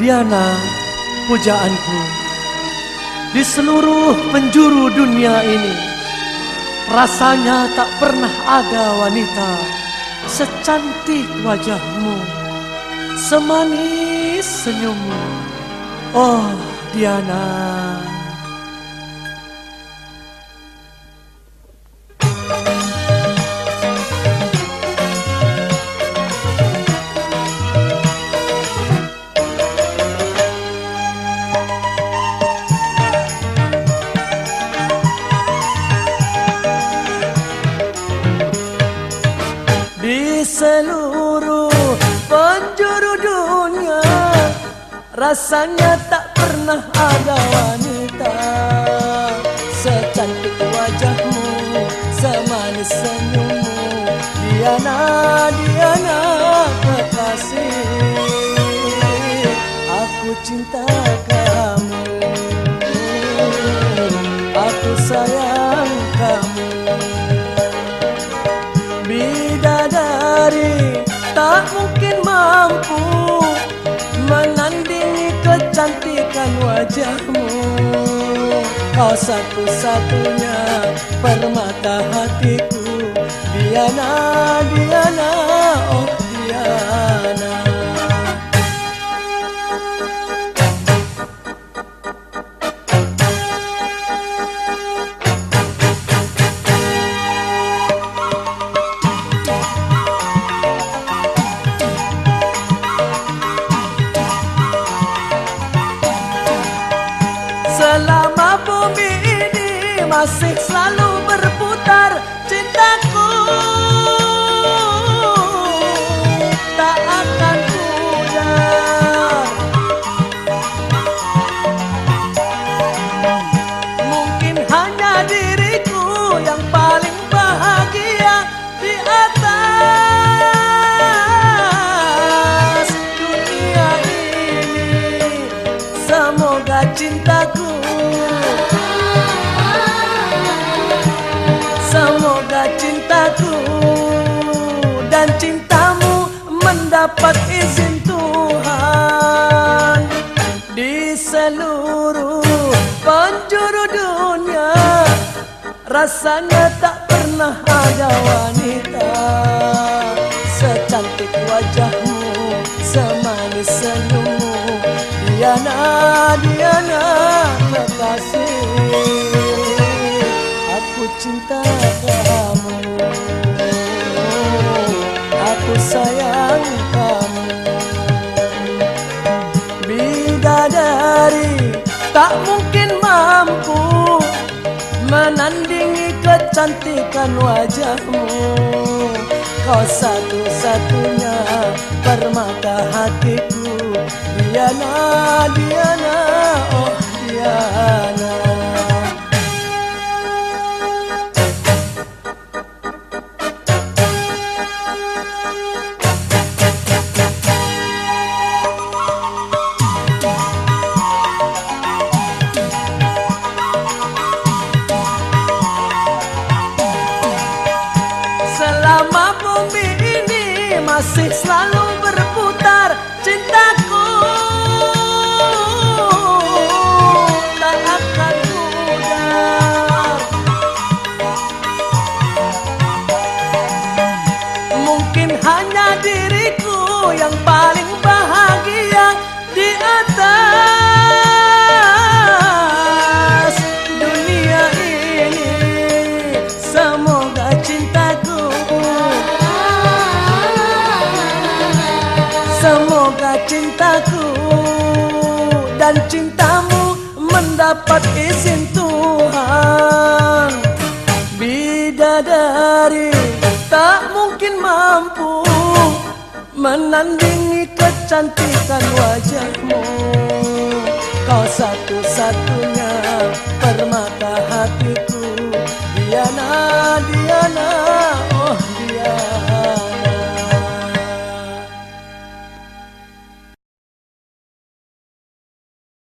Diana, pujaanku di seluruh penjuru dunia ini. Rasanya tak pernah ada wanita secantik wajahmu, semanis senyummu. Oh, Diana. Seluruh penjuru dunia. Rasanya tak pernah ada wanita Secantik wajahmu, semanis senyummu. Diana, wajahmu. Kau satu-satunya permata hatiku. Diana, Diana, oh asik selalu berpuasa cintaku dan cintamu mendapat izin Tuhan. Di seluruh penjuru dunia Rasanya tak pernah ada wanita Secantik wajahmu, semanis senyummu. Diana, Diana, kekasih Aku cinta kecantikan wajahmu. Kau satu-satunya permata hatiku. Diana, Diana, it's not Semoga cintaku dan cintamu mendapat izin Tuhan. Bidadari tak mungkin mampu Menandingi kecantikan wajahmu. Kau satu-satunya permata hatiku. Diana, Diana.